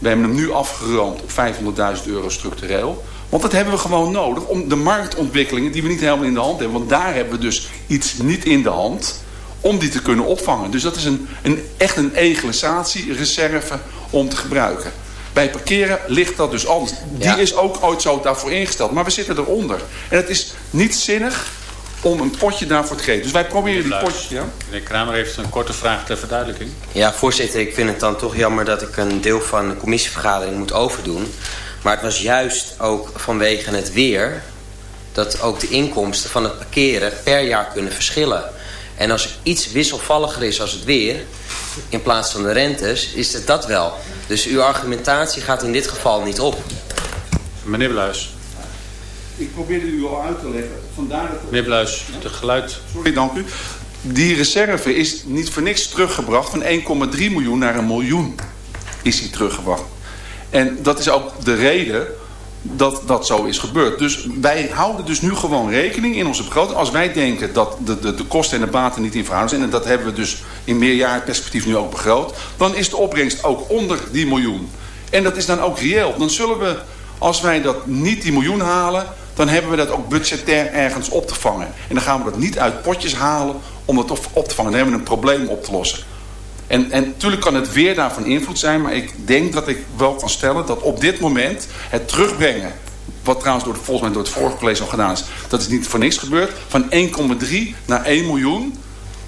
We hebben hem nu afgeroomd op 500.000 euro structureel. Want dat hebben we gewoon nodig om de marktontwikkelingen die we niet helemaal in de hand hebben. Want daar hebben we dus iets niet in de hand om die te kunnen opvangen. Dus dat is een, een, echt een egalisatiereserve om te gebruiken. Bij parkeren ligt dat dus anders. Die is ook ooit zo daarvoor ingesteld. Maar we zitten eronder. En het is niet zinnig om een potje daarvoor te geven. Dus wij proberen die potjes... Ja? Meneer Kramer heeft een korte vraag ter verduidelijking. Ja, voorzitter, ik vind het dan toch jammer dat ik een deel van de commissievergadering moet overdoen. Maar het was juist ook vanwege het weer... dat ook de inkomsten van het parkeren per jaar kunnen verschillen. En als er iets wisselvalliger is als het weer... in plaats van de rentes, is het dat wel. Dus uw argumentatie gaat in dit geval niet op. Meneer Bluis. Ik probeerde u al uit te leggen. Vandaar dat... Meneer Bluis, de geluid... Sorry, dank u. Die reserve is niet voor niks teruggebracht. Van 1,3 miljoen naar een miljoen is die teruggebracht. En dat is ook de reden dat dat zo is gebeurd. Dus wij houden dus nu gewoon rekening in onze begroting. Als wij denken dat de, de, de kosten en de baten niet in verhouding zijn... en dat hebben we dus in meerjarenperspectief nu ook begroot... dan is de opbrengst ook onder die miljoen. En dat is dan ook reëel. Dan zullen we, als wij dat niet die miljoen halen... dan hebben we dat ook budgetair ergens op te vangen. En dan gaan we dat niet uit potjes halen om dat op te vangen. Dan hebben we een probleem op te lossen. En, en natuurlijk kan het weer daarvan invloed zijn, maar ik denk dat ik wel kan stellen dat op dit moment het terugbrengen, wat trouwens door, volgens mij door het vorige college al gedaan is, dat is niet voor niks gebeurd, van 1,3 naar 1 miljoen,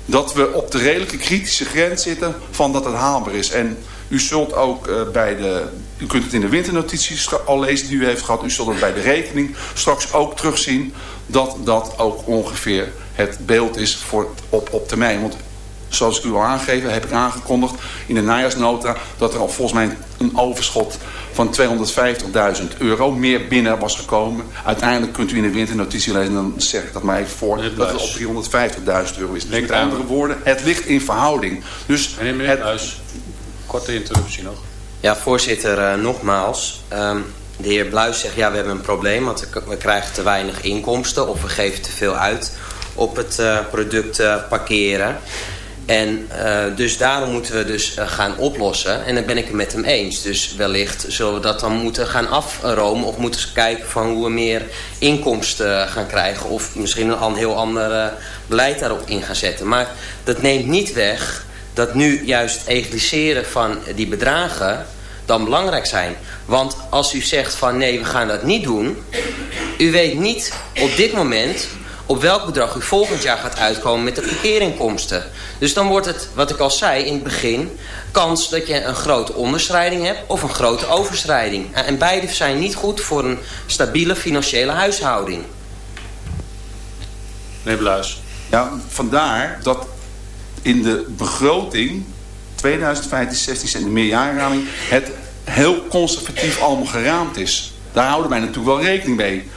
dat we op de redelijke kritische grens zitten van dat het haalbaar is. En u zult ook uh, bij de, u kunt het in de winternotities al lezen die u heeft gehad, u zult het bij de rekening straks ook terugzien dat dat ook ongeveer het beeld is voor op, op termijn. Want zoals ik u al aangegeven, heb ik aangekondigd in de najaarsnota dat er al volgens mij een overschot van 250.000 euro meer binnen was gekomen. Uiteindelijk kunt u in de winternotitie lezen, dan zeg ik dat maar even voor, dat het op 350.000 euro is. Dus met andere woorden, het ligt in verhouding. Dus meneer, meneer Buis, korte interruptie nog. Ja, voorzitter, uh, nogmaals. Um, de heer Bluis zegt, ja, we hebben een probleem, want we krijgen te weinig inkomsten of we geven te veel uit op het uh, product uh, parkeren. En dus daarom moeten we dus gaan oplossen. En dan ben ik het met hem eens. Dus wellicht zullen we dat dan moeten gaan afromen. Of moeten kijken van hoe we meer inkomsten gaan krijgen. Of misschien een heel ander beleid daarop in gaan zetten. Maar dat neemt niet weg dat nu juist egaliseren van die bedragen dan belangrijk zijn. Want als u zegt van nee, we gaan dat niet doen. U weet niet op dit moment op welk bedrag u volgend jaar gaat uitkomen met de parkeerinkomsten. Dus dan wordt het, wat ik al zei in het begin, kans dat je een grote onderschrijding hebt of een grote overschrijding. En beide zijn niet goed voor een stabiele financiële huishouding. Meneer Bluis. Ja, vandaar dat in de begroting 2015, 16 en de meerjarenraming het heel conservatief allemaal geraamd is. Daar houden wij natuurlijk wel rekening mee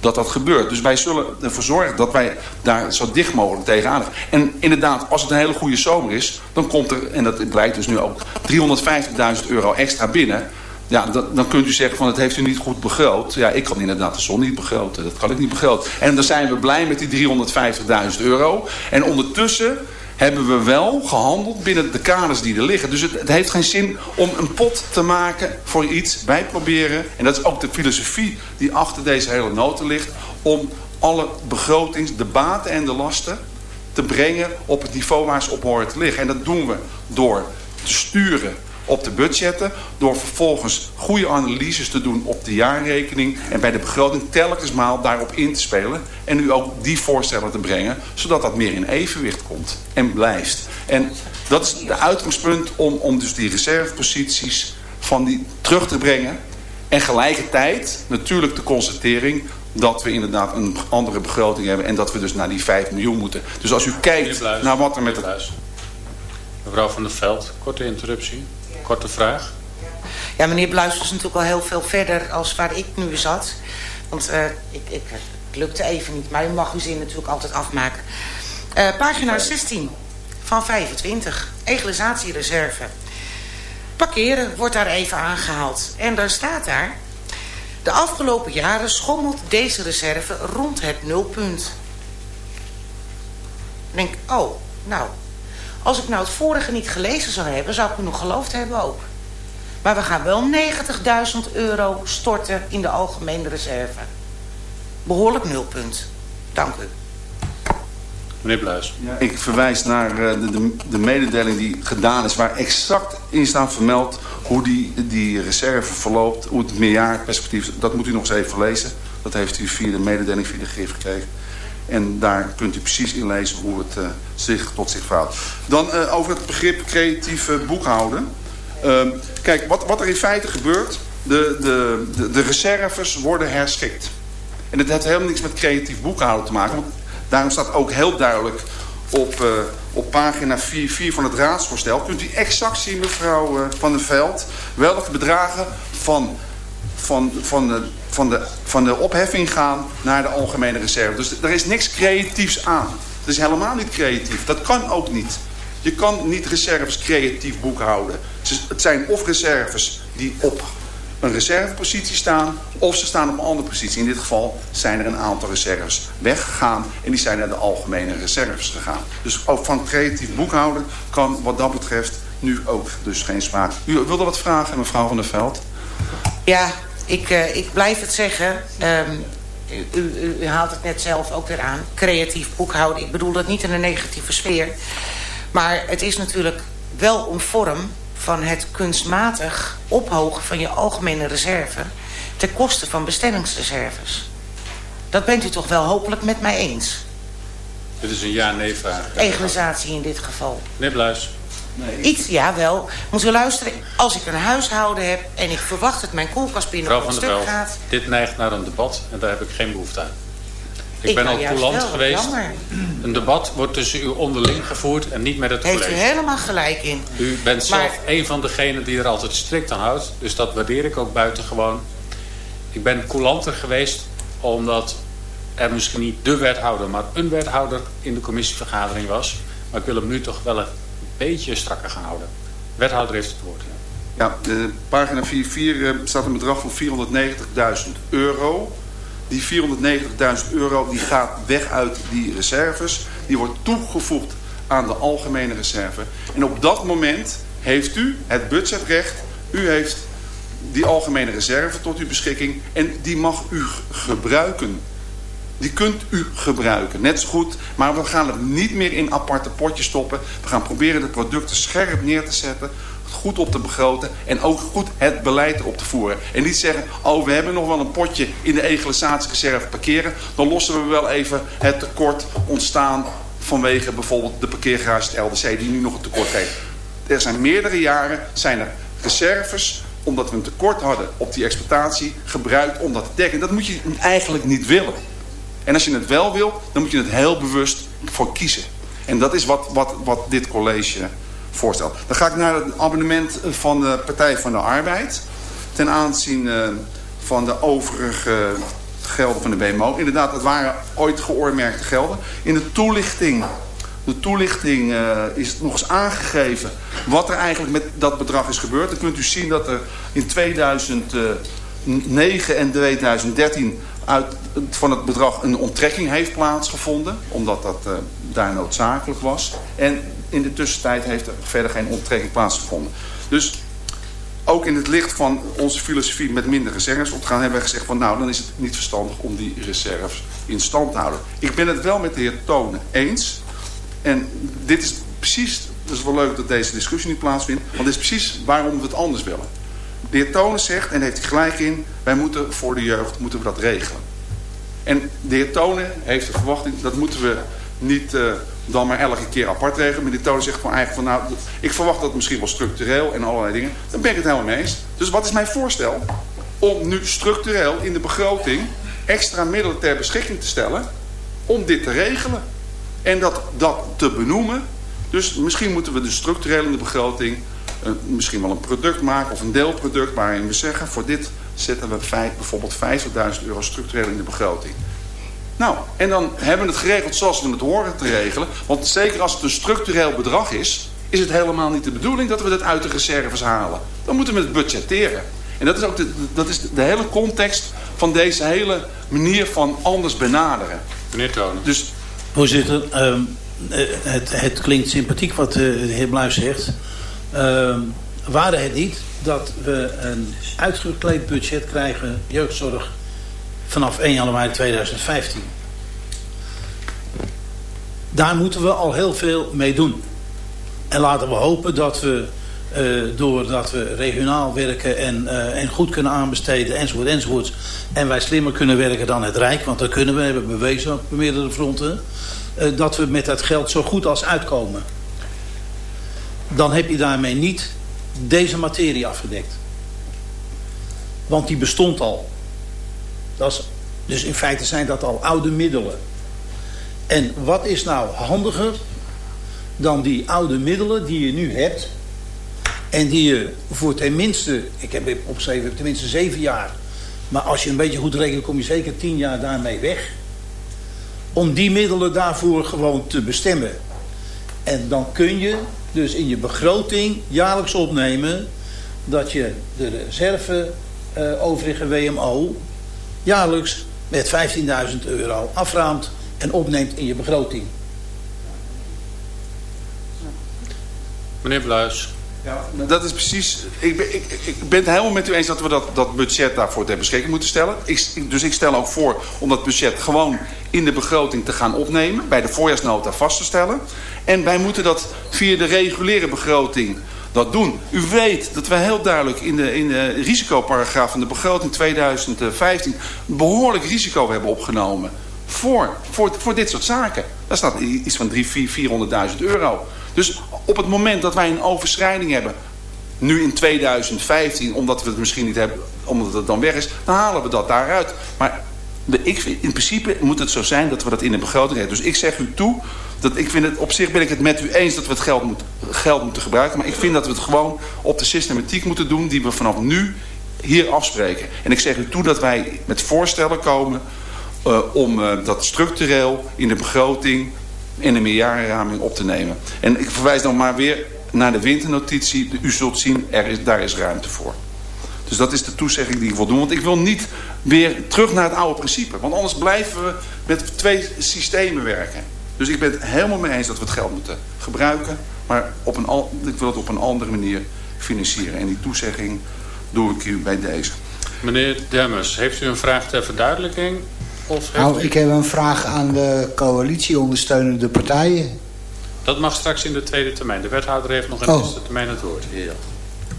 dat dat gebeurt. Dus wij zullen ervoor zorgen dat wij daar zo dicht mogelijk tegenaan En inderdaad, als het een hele goede zomer is, dan komt er, en dat blijkt dus nu ook, 350.000 euro extra binnen. Ja, dat, dan kunt u zeggen van het heeft u niet goed begroot. Ja, ik kan inderdaad de zon niet begroten. Dat kan ik niet begroten. En dan zijn we blij met die 350.000 euro. En ondertussen hebben we wel gehandeld binnen de kaders die er liggen. Dus het, het, heeft geen zin om een pot te maken voor iets. Wij proberen, en dat is ook de filosofie die achter deze hele noten ligt... om alle begrotings, de baten en de lasten te brengen op het niveau waar ze op horen te liggen. En dat doen we door te sturen op de budgetten. Door vervolgens goede analyses te doen op de jaarrekening. En bij de begroting telkens maal daarop in te spelen. En nu ook die voorstellen te brengen. Zodat dat meer in evenwicht komt. En blijft. En dat is de uitgangspunt om, om dus die reserveposities van die terug te brengen. En gelijkertijd natuurlijk de constatering dat we inderdaad een andere begroting hebben. En dat we dus naar die 5 miljoen moeten. Dus als u kijkt naar wat er met het... Mevrouw van der Veld, korte interruptie. Korte vraag. Ja, meneer Bluis is natuurlijk al heel veel verder als waar ik nu zat. Want uh, ik, ik, het lukte even niet, maar u mag uw zin natuurlijk altijd afmaken. Uh, pagina 16 van 25, egalisatiereserve. Parkeren wordt daar even aangehaald. En daar staat daar... De afgelopen jaren schommelt deze reserve rond het nulpunt. Ik denk, oh, nou, als ik nou het vorige niet gelezen zou hebben, zou ik me nog geloofd hebben ook. Maar we gaan wel 90.000 euro storten in de algemene reserve. Behoorlijk nulpunt. Dank u. Meneer Bluis. Ja, ik verwijs naar uh, de, de, de, mededeling die gedaan is... waar exact in staat vermeld hoe die, die reserve verloopt... hoe het meerjarenperspectief... dat moet u nog eens even lezen. Dat heeft u via de mededeling via de GIF gekregen. En daar kunt u precies in lezen hoe het uh, zich tot zich verhoudt. Dan uh, over het begrip creatief boekhouden. Ehm, kijk, wat, wat er in feite gebeurt... De, de, de, reserves worden herschikt. En dat heeft helemaal niks met creatief boekhouden te maken. Want daarom staat ook heel duidelijk op, op pagina 4, 4 van het raadsvoorstel... kunt u exact zien, mevrouw Van der Veld... welke bedragen van, van, van de van de, van de opheffing gaan naar de algemene reserve. Dus er is niks creatiefs aan. Het is helemaal niet creatief. Dat kan ook niet. Je kan niet reserves creatief boekhouden. Het zijn of reserves die op een reservepositie staan... of ze staan op een andere positie. In dit geval zijn er een aantal reserves weggegaan... en die zijn naar de algemene reserves gegaan. Dus ook van creatief boekhouden kan wat dat betreft nu ook dus geen sprake. U wilde wat vragen, mevrouw van der Veld? Ja, ik, uh, ik blijf het zeggen. Um, u, u, u, haalt het net zelf ook weer aan. Creatief boekhouden. Ik bedoel dat niet in een negatieve sfeer. Maar het is natuurlijk wel een vorm van het kunstmatig ophogen van je algemene reserve... ten koste van bestellingsreserves. Dat bent u toch wel hopelijk met mij eens? Dit is een ja-nee-vraag. Egalisatie in dit geval. Meneer Bluis. Nee. Iets, ja wel. Moet u luisteren, als ik een huishouden heb en ik verwacht dat mijn koelkast binnen op een stuk gaat... dit neigt naar een debat en daar heb ik geen behoefte aan. Ik, ik ben al coulant geweest. Jammer. Een debat wordt tussen u onderling gevoerd en niet met het Heeft college. Heeft u helemaal gelijk in. U bent zelf maar... een van degenen die er altijd strikt aan houdt. Dus dat waardeer ik ook buitengewoon. Ik ben coulanter geweest omdat er misschien niet de wethouder... maar een wethouder in de commissievergadering was. Maar ik wil hem nu toch wel beetje strakker gaan houden. Wethouder heeft het woord. Ja, pagina 44 uh, staat een bedrag van 490.000 euro. Die 490.000 euro die gaat weg uit die reserves. Die wordt toegevoegd aan de algemene reserve. En op dat moment heeft u het budgetrecht. U heeft die algemene reserve tot uw beschikking. En die mag u gebruiken. Die kunt u gebruiken, net zo goed. Maar we gaan het niet meer in aparte potjes stoppen. We gaan proberen de producten scherp neer te zetten. Goed op te begroten. En ook goed het beleid op te voeren. En niet zeggen, oh we hebben nog wel een potje in de egalisatiereserve parkeren. Dan lossen we wel even het tekort ontstaan vanwege bijvoorbeeld de parkeergarage het LDC die nu nog een tekort heeft. Er zijn meerdere jaren zijn er reserves omdat we een tekort hadden op die exploitatie gebruikt om dat te dekken. Dat moet je eigenlijk niet willen. En als je het wel wil, dan moet je het heel bewust voor kiezen. En dat is wat, wat, wat dit college voorstelt. Dan ga ik naar het abonnement van de Partij van de Arbeid. Ten aanzien uh, van de overige gelden van de BMO. Inderdaad, het waren ooit geoormerkte gelden. In de toelichting de toelichting uh, is nog eens aangegeven wat er eigenlijk met dat bedrag is gebeurd. Dan kunt u zien dat er in 2009 en 2013 uit, van het bedrag een onttrekking heeft plaatsgevonden. Omdat dat uh, daar noodzakelijk was. En in de tussentijd heeft er verder geen onttrekking plaatsgevonden. Dus ook in het licht van onze filosofie met minder reserves op te gaan... hebben we gezegd van nou, dan is het niet verstandig om die reserves in stand te houden. Ik ben het wel met de heer Tonen eens. En dit is precies, het is wel leuk dat deze discussie niet plaatsvindt... want dit is precies waarom we het anders willen. De heer Tonen zegt, en heeft hij gelijk in... wij moeten voor de jeugd moeten we dat regelen. En de heer Tonen heeft de verwachting, dat moeten we niet... Uh, dan maar elke keer apart regelen. Maar die toon zegt gewoon eigenlijk van nou, ik verwacht dat misschien wel structureel en allerlei dingen. Dan ben ik het helemaal mee eens. Dus wat is mijn voorstel? Om nu structureel in de begroting extra middelen ter beschikking te stellen om dit te regelen. En dat, dat te benoemen. Dus misschien moeten we dus structureel in de begroting misschien wel een product maken of een deelproduct waarin we zeggen voor dit zetten we vijf, bijvoorbeeld 50.000 euro structureel in de begroting. Nou, en dan hebben we het geregeld zoals we het horen te regelen. Want zeker als het een structureel bedrag is... is het helemaal niet de bedoeling dat we dat uit de reserves halen. Dan moeten we het budgetteren. En dat is ook de, dat is de hele context van deze hele manier van anders benaderen. Meneer Tonen. Dus, Voorzitter, uh, het, het, klinkt sympathiek wat de heer Bluis zegt. Uh, waren het niet dat we een uitgekleed budget krijgen, jeugdzorg vanaf 1 januari 2015. Daar moeten we al heel veel mee doen. En laten we hopen dat we, uh, doordat we regionaal werken en, en goed kunnen aanbesteden enzovoort enzovoort. En wij slimmer kunnen werken dan het Rijk, want dat kunnen we, hebben bewezen op meerdere fronten. Uh, dat we met dat geld zo goed als uitkomen. Dan heb je daarmee niet deze materie afgedekt. Want die bestond al. Dat is, dus in feite zijn dat al oude middelen. En wat is nou handiger dan die oude middelen die je nu hebt... en die je voor tenminste, ik heb opgeschreven, tenminste zeven jaar... maar als je een beetje goed rekent, kom je zeker tien jaar daarmee weg... om die middelen daarvoor gewoon te bestemmen. En dan kun je dus in je begroting jaarlijks opnemen... dat je de reserve uh, overige WMO jaarlijks met 15.000 euro afraamt en opneemt in je begroting. Meneer Bluis. Ja, dat is precies... Ik ben, ik, ik ben het helemaal met u eens dat we dat, dat budget daarvoor ter beschikking moeten stellen. Ik, dus ik stel ook voor om dat budget gewoon in de begroting te gaan opnemen. Bij de voorjaarsnota vast te stellen. En wij moeten dat via de reguliere begroting dat doen. U weet dat wij heel duidelijk in de, in de risicoparagraaf van de begroting 2015... behoorlijk risico hebben opgenomen voor, voor, voor dit soort zaken. Daar staat iets van 3, 4, 400.000 euro. Dus op het moment dat wij een overschrijding hebben... nu in 2015, omdat we het misschien niet hebben... omdat het dan weg is, dan halen we dat daaruit. Maar de, ik, in principe moet het zo zijn dat we dat in de begroting hebben. Dus ik zeg u toe dat ik vind het, op zich ben ik het met u eens dat we het geld, moet, geld moeten gebruiken. Maar ik vind dat we het gewoon op de systematiek moeten doen die we vanaf nu hier afspreken. En ik zeg u toe dat wij met voorstellen komen uh, om uh, dat structureel in de begroting in de meerjarenraming op te nemen. En ik verwijs dan maar weer naar de winternotitie. U zult zien, er is, daar is ruimte voor. Dus dat is de toezegging die ik wil doen. Want ik wil niet weer terug naar het oude principe. Want anders blijven we met twee systemen werken. Dus ik ben het helemaal mee eens dat we het geld moeten gebruiken. Maar op een, ik wil het op een andere manier financieren. En die toezegging doe ik u bij deze. Meneer Demmers, heeft u een vraag ter verduidelijking? Of nou, ik heb een vraag aan de coalitie ondersteunende partijen. Dat mag straks in de tweede termijn. De wethouder heeft nog in de oh. eerste termijn het woord. Ja.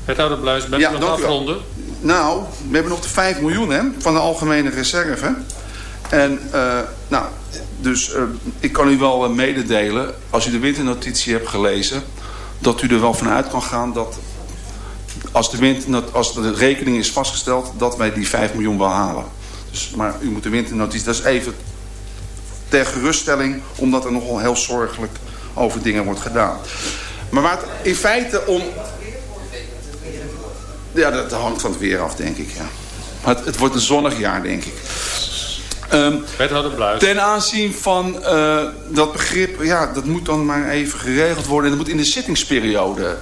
Wethouder Bluis, bent ja, u nog afronden? Nou, we hebben nog de 5 miljoen hè, van de algemene reserve. En uh, nou, dus uh, ik kan u wel uh, mededelen, als u de winternotitie hebt gelezen... dat u er wel vanuit kan gaan dat als de, winter, als de rekening is vastgesteld... dat wij die 5 miljoen wel halen. Dus, maar u moet de winternotitie, dat is even ter geruststelling... omdat er nogal heel zorgelijk over dingen wordt gedaan. Maar waar het in feite om... Ja, dat hangt van het weer af, denk ik. Ja. Maar het, het wordt een zonnig jaar, denk ik. Um, Bluis. Ten aanzien van uh, dat begrip, ja, dat moet dan maar even geregeld worden. En dat moet in de zittingsperiode worden.